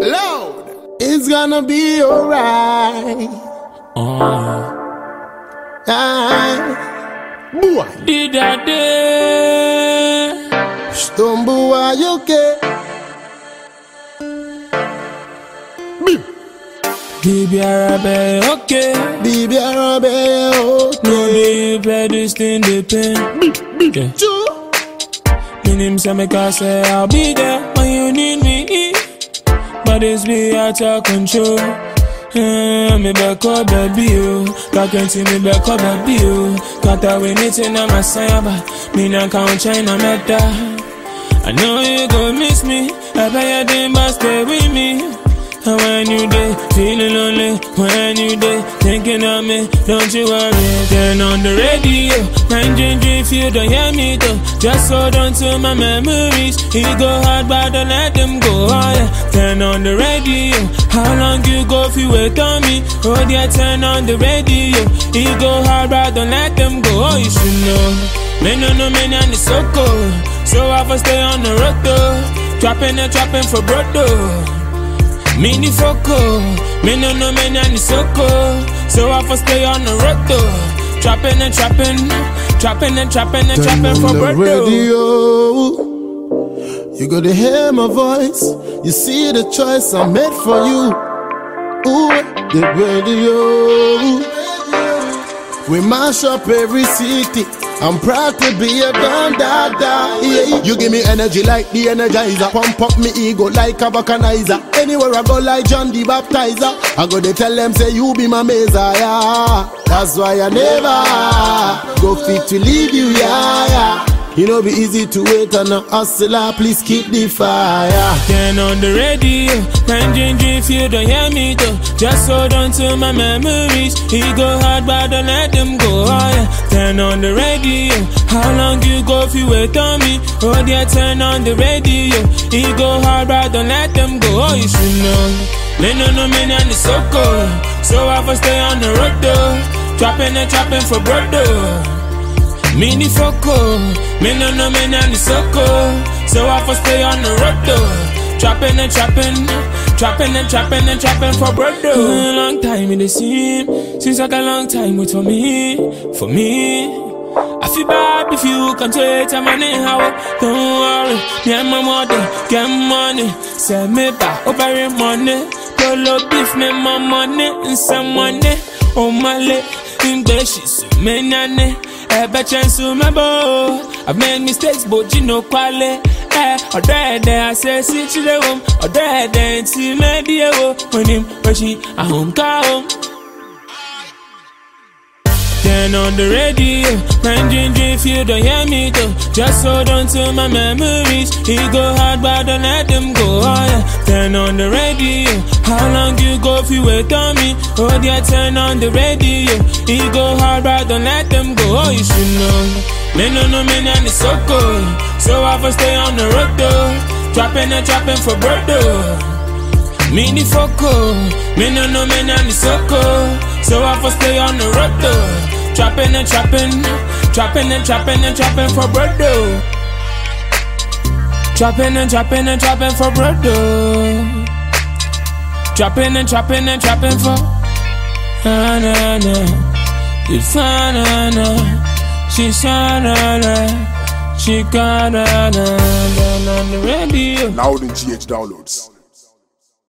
Loud. It's gonna be alright. Uh, Aye. Boy. did I day? Stumble while you okay. Bim. Baby, Arabe, okay. Baby, Arabe, No, okay. they play this thing, they pain. Bim. Yeah. Choo. Me name say make I say I'll be there But it's be out of control. Eh, me back up, baby, oh. Can't see me back up, baby, oh. Can't I win it in my cyber. Me not count China meta. I know you gon' miss me. I bet you didn't stay with me. And when you there, feeling lonely, when you there, thinking of me, don't you worry. Turn on the radio, if you don't hear me though. Just hold on to my memories. He go hard, but don't let them go. Oh yeah, turn on the radio. How long you go if you wait on me? Oh yeah, turn on the radio. He go hard, but don't let them go. Oh, you should know. Me no no me it's so cold. So I for stay on the road though. Trapping and trapping for broad though. Mini foco, me no no me it's so cold. So I for stay on the road though. Trapping and trapping, trapping and trapping and trapping for the broad radio. You gotta hear my voice. You see the choice I made for you. Ooh, the radio. We mash up every city. I'm proud to be a don dada. Yeah. You give me energy like the energizer. Pump up me ego like a vulcanizer. Anywhere I go like John the Baptizer. I go to tell them say you be my messiah. That's why I never go fit to leave you, yeah, yeah. You know be easy to wait on a hustler. Ah, please keep the fire. Turn on the radio, mind ginger if you don't hear me though. Just hold on to my memories. He go hard, but don't let them go. Yeah, turn on the radio. How long you go if you wait on me? Oh yeah, turn on the radio. He go hard, but don't let them go. Oh, you should know. Me no no me and it's so cold. So I for stay on the road though. Trapping and trapping for broad Mini foco, me no no me and it's so. So I for stay on the road though. Trapping and trapping, trapping and trapping and trapping for bread though. Long time in the scene, since like a long time wait for me, for me. I feel bad if you can take time money how Don't worry, me and my mother get money Send me back over money Polo beef me my money and some money Oh my leg, English many. menyane Ebe chensu mebo I made mistakes but you know kwale. Eh, ọ̀dọ́ ẹ̀dẹ̀ àṣẹ̀sí chile wom Ọ̀dọ́ ẹ̀dẹ̀ ti mẹ́bí ewo she wechi home, hom Then on the radio, 19 if you don't hear me though. Just hold on to my memories. He go hard, but don't let them go. Oh yeah, turn on the radio. How long you go if you wait on me? Oh yeah, turn on the radio. He go hard, but don't let them go. Oh, you should know. Me no no me and it's so cold. So I for stay on the road though. Trapping and trapping for bread though. Mini foco, oh. me no no me and it's so cold. So I for stay on the road though. Trapping and trapping, trapping and trapping and trapping for bread though. Trapping and trapping and trapping for bread though. Trapping and trapping and trapping for. Na na na, it's na na na, she's na na she got na na na on the GH downloads.